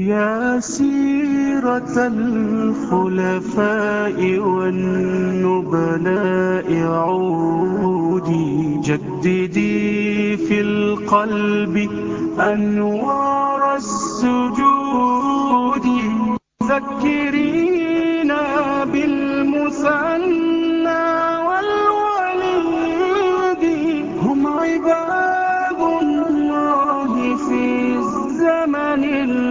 يا سيرة الخلفاء والنبلاء عودي جددي في القلب أنوار السجود. ذكريني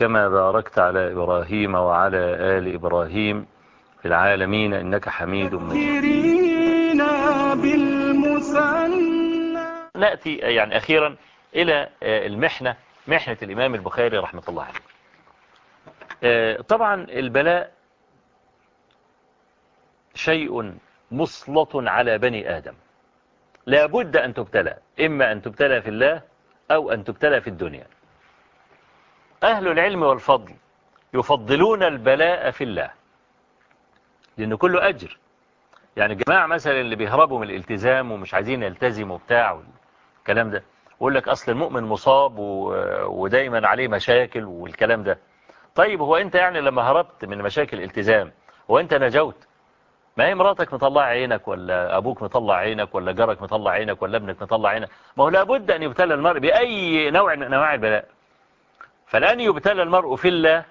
كما باركت على إبراهيم وعلى آل إبراهيم في العالمين إنك حميد مجيد. نأتي آه، يعني أخيرا إلى آه، المحنة محنة الإمام البخاري رحمة الله عليه. آه، طبعا البلاء شيء مسلط على بني آدم. لابد أن تبتلى إما أن تبتلى في الله أو أن تبتلى في الدنيا. أهل العلم والفضل يفضلون البلاء في الله. لأنه كله أجر. يعني جماعة مثلا اللي بيهربوا من الالتزام ومش عايزين يلتزموا بتاع والكلام ده يقول لك أصل المؤمن مصاب ودايما عليه مشاكل والكلام ده. طيب هو أنت يعني لما هربت من مشاكل الالتزام هو أنت نجوت؟ ما هي مراتك مطلع عينك ولا أبوك مطلع عينك ولا جارك مطلع عينك ولا ابنك مطلع عينك؟ ما هو لابد أن يبتلى المرء بأي نوع من أنواع البلاء. فلان يبتلى المرء في الله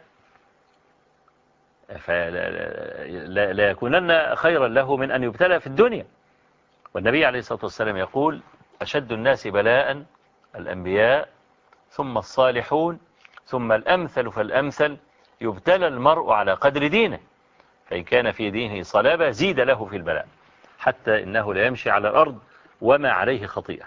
فلا لا يكونن خيرا له من أن يبتلى في الدنيا. والنبي عليه الصلاة والسلام يقول أشد الناس بلاء الأنبياء ثم الصالحون ثم الأمثل فالأمثل يبتلى المرء على قدر دينه. فإن كان في دينه صلابة زيد له في البلاء حتى إنه لا يمشي على الأرض وما عليه خطيئة.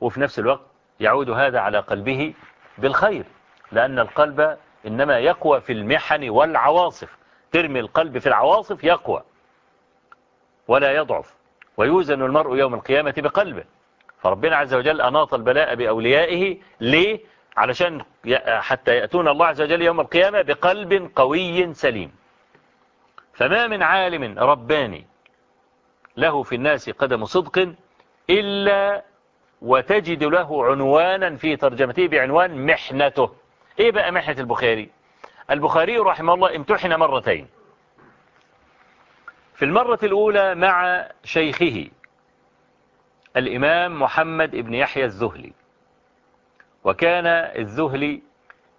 وفي نفس الوقت يعود هذا على قلبه بالخير لأن القلب إنما يقوى في المحن والعواصف. ترمي القلب في العواصف يقوى ولا يضعف ويوزن المرء يوم القيامة بقلبه. فربنا عز وجل أناط البلاء بأوليائه ليه؟ علشان حتى يأتون الله عز وجل يوم القيامة بقلب قوي سليم. فما من عالم رباني له في الناس قدم صدق إلا وتجد له عنوانا في ترجمته بعنوان محنته. إيه بقى محنة البخاري؟ البخاري رحمه الله امتحن مرتين. في المرة الأولى مع شيخه الإمام محمد ابن يحيى الزهلي وكان الزهلي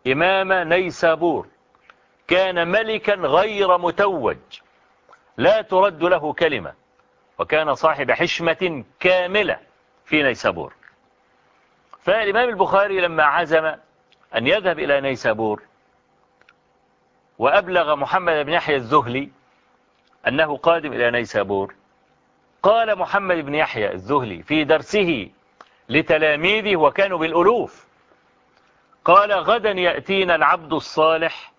إمام نيسابور. كان ملكا غير متوج. لا ترد له كلمة. وكان صاحب حشمة كاملة. في نيسابور. فالإمام البخاري لما عزم أن يذهب إلى نيسابور وأبلغ محمد بن يحيى الذهلي أنه قادم إلى نيسابور قال محمد بن يحيى الذهلي في درسه لتلاميذه وكانوا بالألوف قال غدا يأتينا العبد الصالح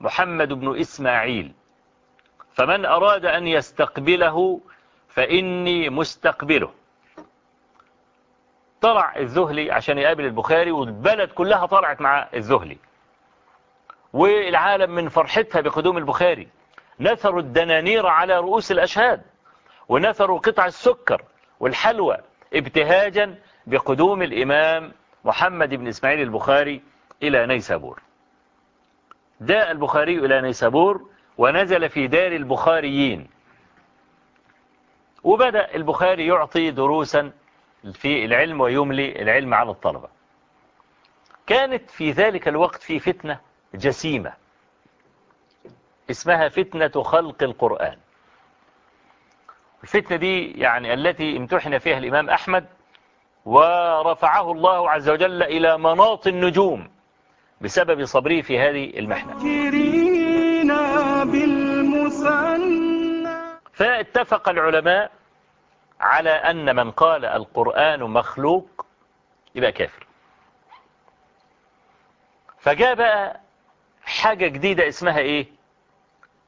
محمد بن إسماعيل فمن أراد أن يستقبله فإني مستقبله. طلع الزهلي عشان يقابل البخاري والبلد كلها طلعت مع الزهلي والعالم من فرحتها بقدوم البخاري. نثروا الدنانير على رؤوس الأشهاد. ونثروا قطع السكر والحلوى ابتهاجا بقدوم الإمام محمد بن إسماعيل البخاري إلى نيسابور. داء البخاري إلى نيسابور ونزل في دار البخاريين. وبدأ البخاري يعطي دروسا في العلم ويملي العلم على الطلبة. كانت في ذلك الوقت في فتنة جسيمة. اسمها فتنة خلق القرآن. الفتنة دي يعني التي امتحن فيها الإمام أحمد ورفعه الله عز وجل إلى مناط النجوم بسبب صبره في هذه المحنة. فاتفق العلماء على أن من قال القرآن مخلوق يبقى كافر. فجاء بقى حاجة جديدة اسمها إيه؟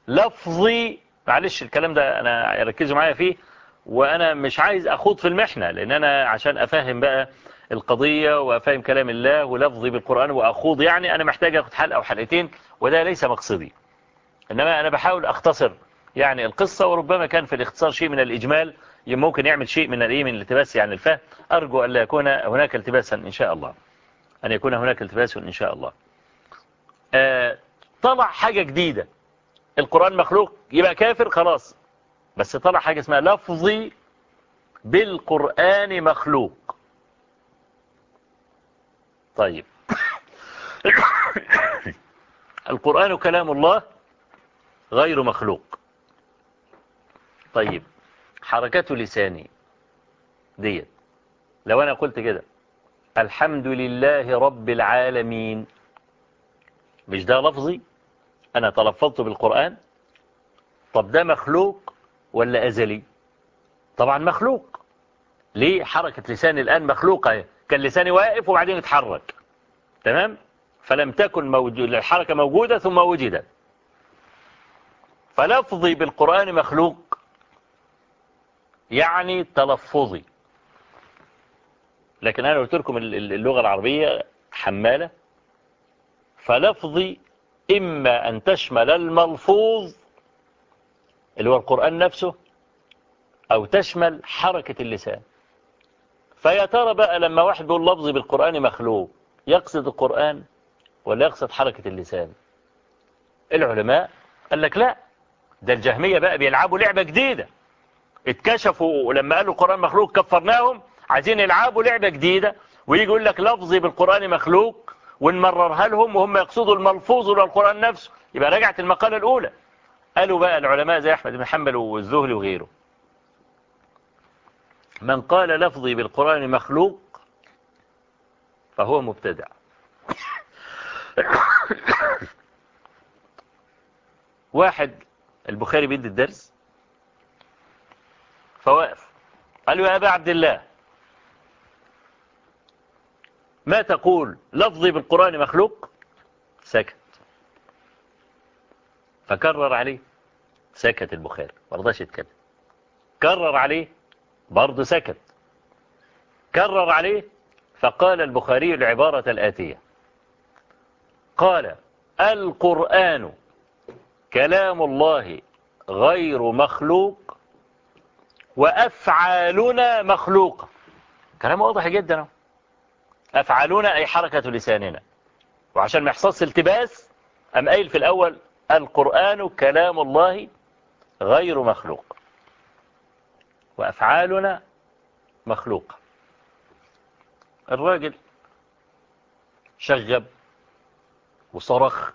لفظي معلش الكلام ده أنا ركزوا معايا فيه وأنا مش عايز أخوض في المحنة لأن أنا عشان أفهم بقى القضية وأفهم كلام الله ولفظي بالقرآن وأخوض يعني أنا محتاج آخد حلقة أو حلقتين وده ليس مقصدي. إنما أنا بحاول أختصر يعني القصة وربما كان في الاختصار شيء من الإجمال ممكن يعمل شيء من الايه من الالتباس يعني الفهم. أرجو أن لا يكون هناك التباسا إن شاء الله. أن يكون هناك التباس إن شاء الله. آه، طلع حاجة جديدة. القرآن مخلوق يبقى كافر خلاص. بس طلع حاجة اسمها لفظي بالقرآن مخلوق. طيب. القرآن كلام الله غير مخلوق. طيب. حركات لساني ديت. لو أنا قلت كده الحمد لله رب العالمين. مش ده لفظي؟ أنا تلفظت بالقرآن؟ طب ده مخلوق ولا أزلي؟ طبعا مخلوق. ليه حركة لساني الآن مخلوقة؟ كان لساني واقف وبعدين اتحرك. تمام؟ فلم تكن موجود الحركة موجودة ثم وجدت. فلفظي بالقرآن مخلوق. يعني تلفظي. لكن أنا قلت لكم اللغة العربية حمالة. فلفظي إما أن تشمل الملفوظ اللي هو القرآن نفسه أو تشمل حركة اللسان. فيا ترى بقى لما واحد يقول لفظي بالقرآن مخلوق يقصد القرآن ولا يقصد حركة اللسان؟ العلماء قال لك لا ده الجهمية بقى بيلعبوا لعبة جديدة. اتكشفوا لما قالوا القرآن مخلوق كفرناهم عايزين يلعبوا لعبة جديدة ويجي يقول لك لفظي بالقرآن مخلوق ونمررها لهم وهم يقصدوا الملفوظ للقرآن نفسه. يبقى رجعت المقالة الأولى. قالوا بقى العلماء زي أحمد بن حنبل والذهلي وغيره. من قال لفظي بالقرآن مخلوق فهو مبتدع. واحد البخاري بيدي الدرس. فوقف قال له يا أبا عبد الله ما تقول لفظي بالقرآن مخلوق؟ سكت. فكرر عليه سكت البخاري برضاش يتكلم. كرر عليه برضه سكت. كرر عليه فقال البخاري العبارة الآتية. قال القرآن كلام الله غير مخلوق وأفعالنا مخلوقة كلام واضح جدا أفعالنا أي حركة لساننا. وعشان ما يحصلش التباس أم قايل في الأول القرآن كلام الله غير مخلوق. وأفعالنا مخلوقة الراجل شغب وصرخ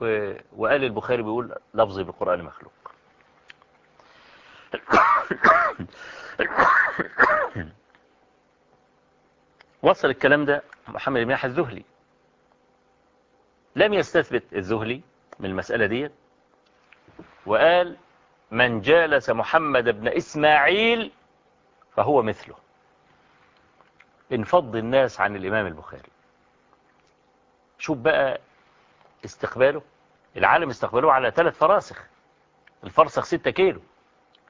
وقال البخاري بيقول لفظي بالقرآن مخلوق. وصل الكلام ده محمد بن يحيى الزهلي. لم يستثبت الزهلي من المسألة دي وقال من جالس محمد بن إسماعيل فهو مثله. انفض الناس عن الإمام البخاري. شوف بقى استقباله. العالم استقبلوه على ثلاث فراسخ. الفرسخ ستة كيلو.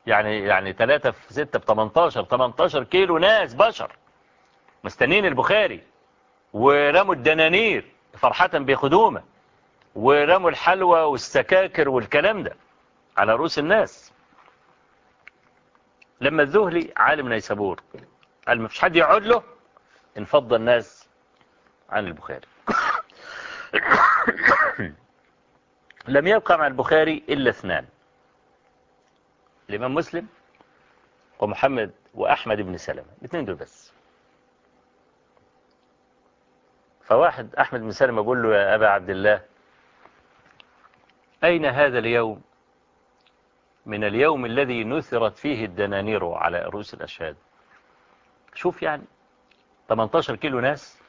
يعني يعني 3 في 6 ب 18 18 كيلو ناس بشر. مستنين البخاري ورموا الدنانير فرحة بخدومة ورموا الحلوى والسكاكر والكلام ده على رؤوس الناس. لما الذهلي عالم نيسابور قال ما فيش حد يقعد له انفض الناس عن البخاري. لم يبقى مع البخاري إلا اثنان. الإمام مسلم ومحمد وأحمد بن سلمة. الاثنين دول بس. فواحد أحمد بن سلمة بقول له يا أبا عبد الله أين هذا اليوم؟ من اليوم الذي نثرت فيه الدنانير على رؤوس الأشهاد. شوف يعني 18 كيلو ناس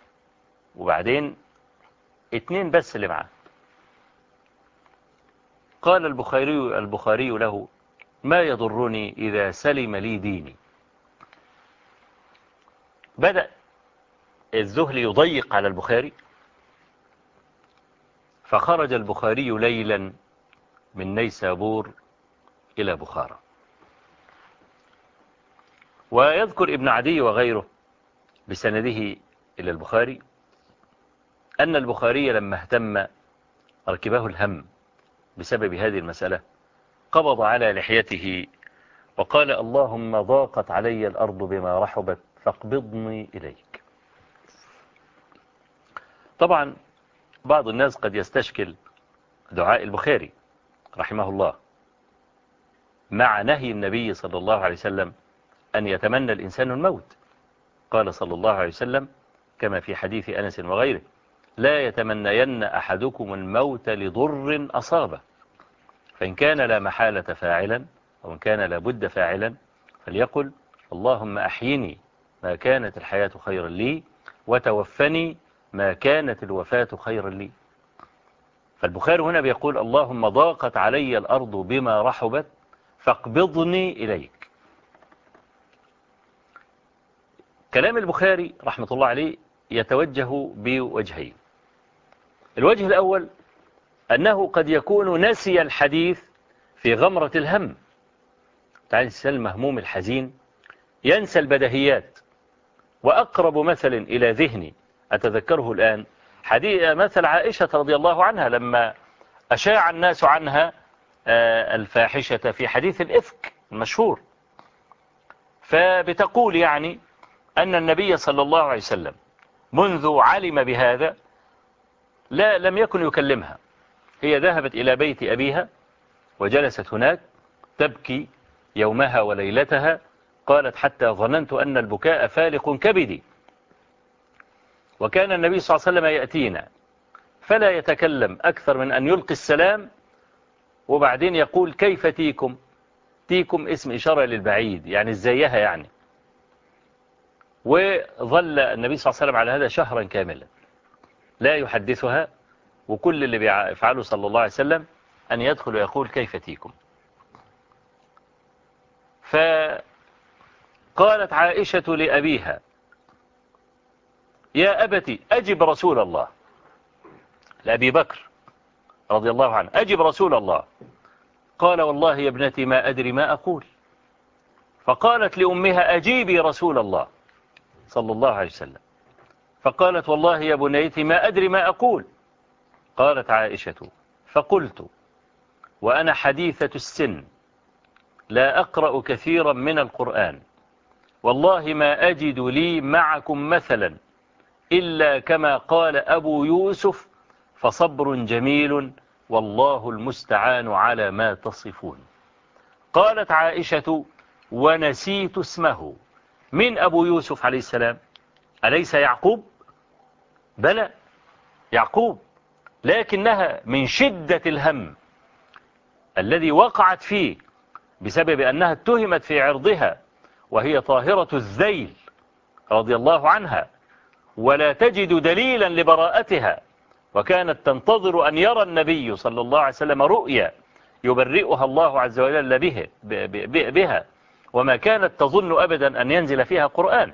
وبعدين اتنين بس اللي معاه. قال البخاري البخاري له ما يضرني إذا سلم لي ديني؟ بدأ الزهل يضيق على البخاري فخرج البخاري ليلا من نيسابور إلى بخارى. ويذكر ابن عدي وغيره بسنده إلى البخاري أن البخاري لما اهتم ركبه الهم بسبب هذه المسألة قبض على لحيته وقال اللهم ضاقت علي الأرض بما رحبت فاقبضني إليك. طبعا بعض الناس قد يستشكل دعاء البخاري رحمه الله مع نهي النبي صلى الله عليه وسلم أن يتمنى الإنسان الموت. قال صلى الله عليه وسلم كما في حديث أنس وغيره لا يتمنين أحدكم الموت لضر أصابه. فإن كان لا محالة فاعلا وإن كان لابد فاعلا فليقل اللهم أحيني ما كانت الحياة خيرا لي وتوفني ما كانت الوفاة خيرا لي. فالبخاري هنا بيقول اللهم ضاقت علي الأرض بما رحبت فاقبضني إليك. كلام البخاري رحمة الله عليه يتوجه بوجهين. الوجه الأول أنه قد يكون نسي الحديث في غمرة الهم. تعالى المهموم الحزين. ينسى البدهيات. وأقرب مثل إلى ذهني. أتذكره الآن. حديث مثل عائشة رضي الله عنها لما أشاع الناس عنها آه، الفاحشة في حديث الإفك المشهور. فبتقول يعني أن النبي صلى الله عليه وسلم منذ علم بهذا لا لم يكن يكلمها. هي ذهبت إلى بيت أبيها وجلست هناك تبكي يومها وليلتها قالت حتى ظننت أن البكاء فالق كبدي. وكان النبي صلى الله عليه وسلم يأتينا فلا يتكلم أكثر من أن يلقي السلام وبعدين يقول كيف تيكم؟ تيكم اسم إشارة للبعيد يعني ازايها يعني. وظل النبي صلى الله عليه وسلم على هذا شهرا كاملا لا يحدثها وكل اللي بيفعله صلى الله عليه وسلم أن يدخل ويقول كيف تيكم فقالت عائشة لأبيها يا أبتي أجب رسول الله. لأبي بكر رضي الله عنه أجب رسول الله. قال والله يا ابنتي ما أدري ما أقول. فقالت لأمها أجيبي رسول الله. صلى الله عليه وسلم. فقالت والله يا بنيتي ما أدري ما أقول. قالت عائشة فقلت وأنا حديثة السن لا أقرأ كثيرا من القرآن والله ما أجد لي معكم مثلا إلا كما قال أبو يوسف فصبر جميل والله المستعان على ما تصفون. قالت عائشة ونسيت اسمه. من أبو يوسف عليه السلام؟ أليس يعقوب؟ بلى يعقوب. لكنها من شدة الهم الذي وقعت فيه بسبب أنها اتهمت في عرضها وهي طاهرة الذيل رضي الله عنها ولا تجد دليلا لبراءتها وكانت تنتظر أن يرى النبي صلى الله عليه وسلم رؤيا يبرئها الله عز وجل به بها وما كانت تظن أبدا أن ينزل فيها قرآن.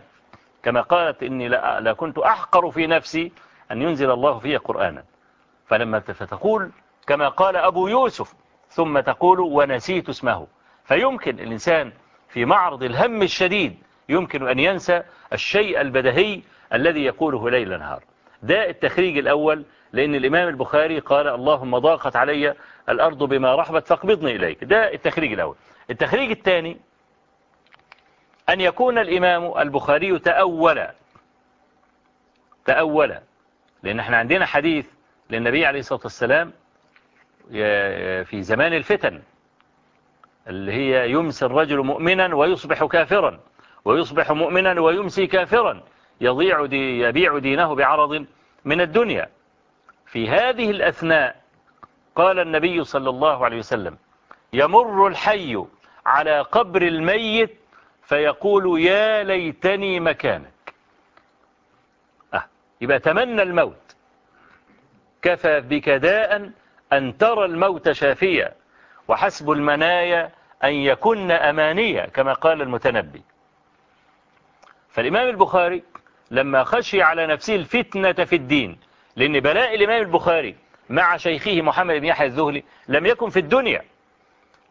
كما قالت إني لا كنت أحقر في نفسي أن ينزل الله فيها قرآنا. فلما فتقول كما قال أبو يوسف ثم تقول ونسيت اسمه. فيمكن الإنسان في معرض الهم الشديد يمكن أن ينسى الشيء البدهي الذي يقوله ليل نهار. ده التخريج الأول لأن الإمام البخاري قال اللهم ضاقت علي الأرض بما رحبت فاقبضني إليك. ده التخريج الأول. التخريج الثاني أن يكون الإمام البخاري تأول تأول لأن إحنا عندنا حديث للنبي عليه الصلاة والسلام في زمان الفتن اللي هي يمسي الرجل مؤمنا ويصبح كافرا ويصبح مؤمنا ويمسي كافرا يضيع دي يبيع دينه بعرض من الدنيا. في هذه الأثناء قال النبي صلى الله عليه وسلم يمر الحي على قبر الميت فيقول يا ليتني مكانك. آه يبقى تمنى الموت. كفى بك داء أن ترى الموت شافيا وحسب المنايا أن يكن أمانيا كما قال المتنبي. فالإمام البخاري لما خشي على نفسه الفتنة في الدين لأن بلاء الإمام البخاري مع شيخه محمد بن يحيى الزهلي لم يكن في الدنيا.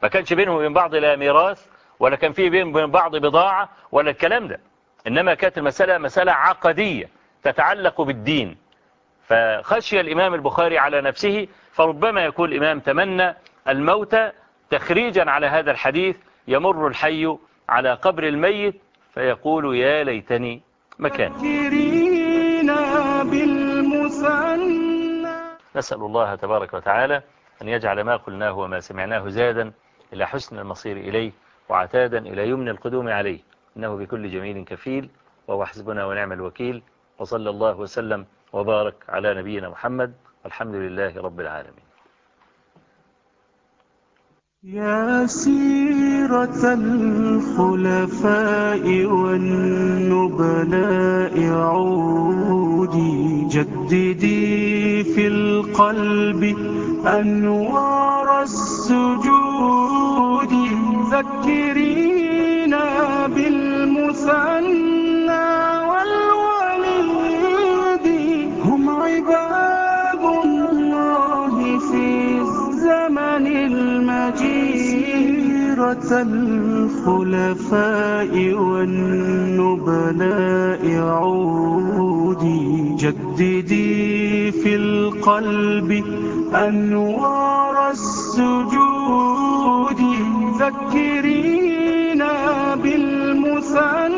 ما كانش بينهم وبين بعض لا ميراث ولا كان فيه بينهم وبين بعض بضاعة ولا الكلام ده. إنما كانت المسألة مسألة عقدية تتعلق بالدين. فخشي الإمام البخاري على نفسه فربما يكون الإمام تمنى الموت تخريجا على هذا الحديث يمر الحي على قبر الميت فيقول يا ليتني مكان نسأل الله تبارك وتعالى أن يجعل ما قلناه وما سمعناه زادا إلى حسن المصير إليه وعتادا إلى يمن القدوم عليه. إنه بكل جميل كفيل وهو حزبنا ونعم الوكيل وصلى الله وسلم وبارك على نبينا محمد الحمد لله رب العالمين. يا سيرة الخلفاء والنبلاء عودي جددي في القلب أنوار السجود. ذكري سيرة الخلفاء والنبلاء عودي جددي في القلب أنوار السجود ذكرينا بالمثال